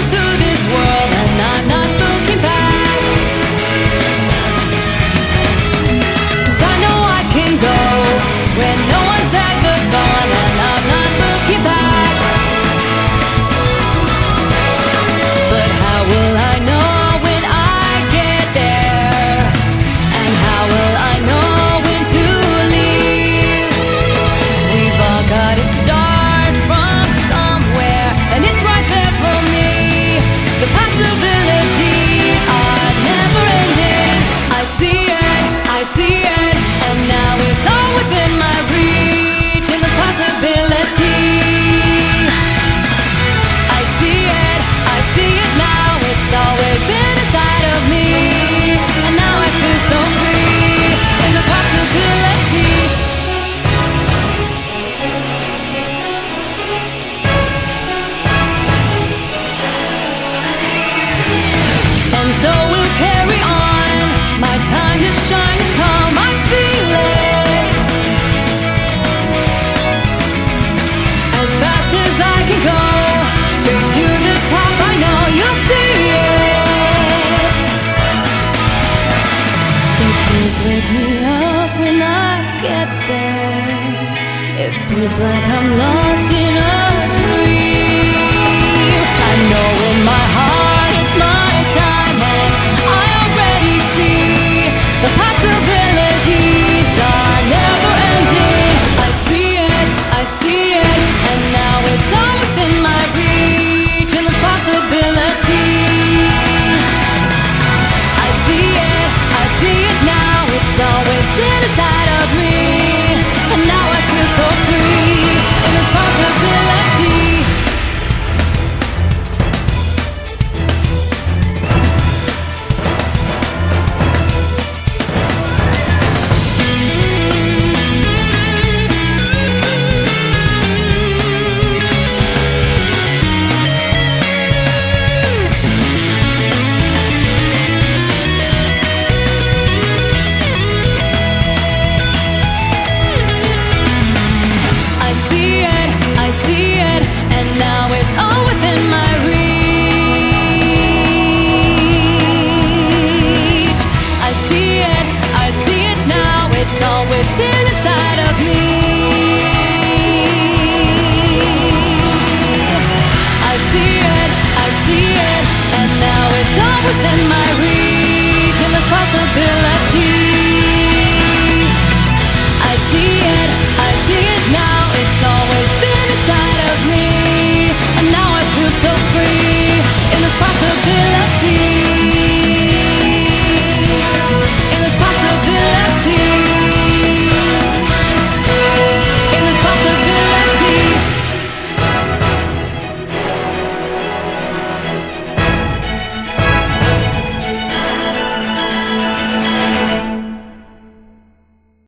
through It's like I'm lost in a dream. I know in my heart it's my time, and I already see the possibilities are never ending. I see it, I see it, and now it's all within my reach, and there's possibility. I see it, I see it now. It's always been inside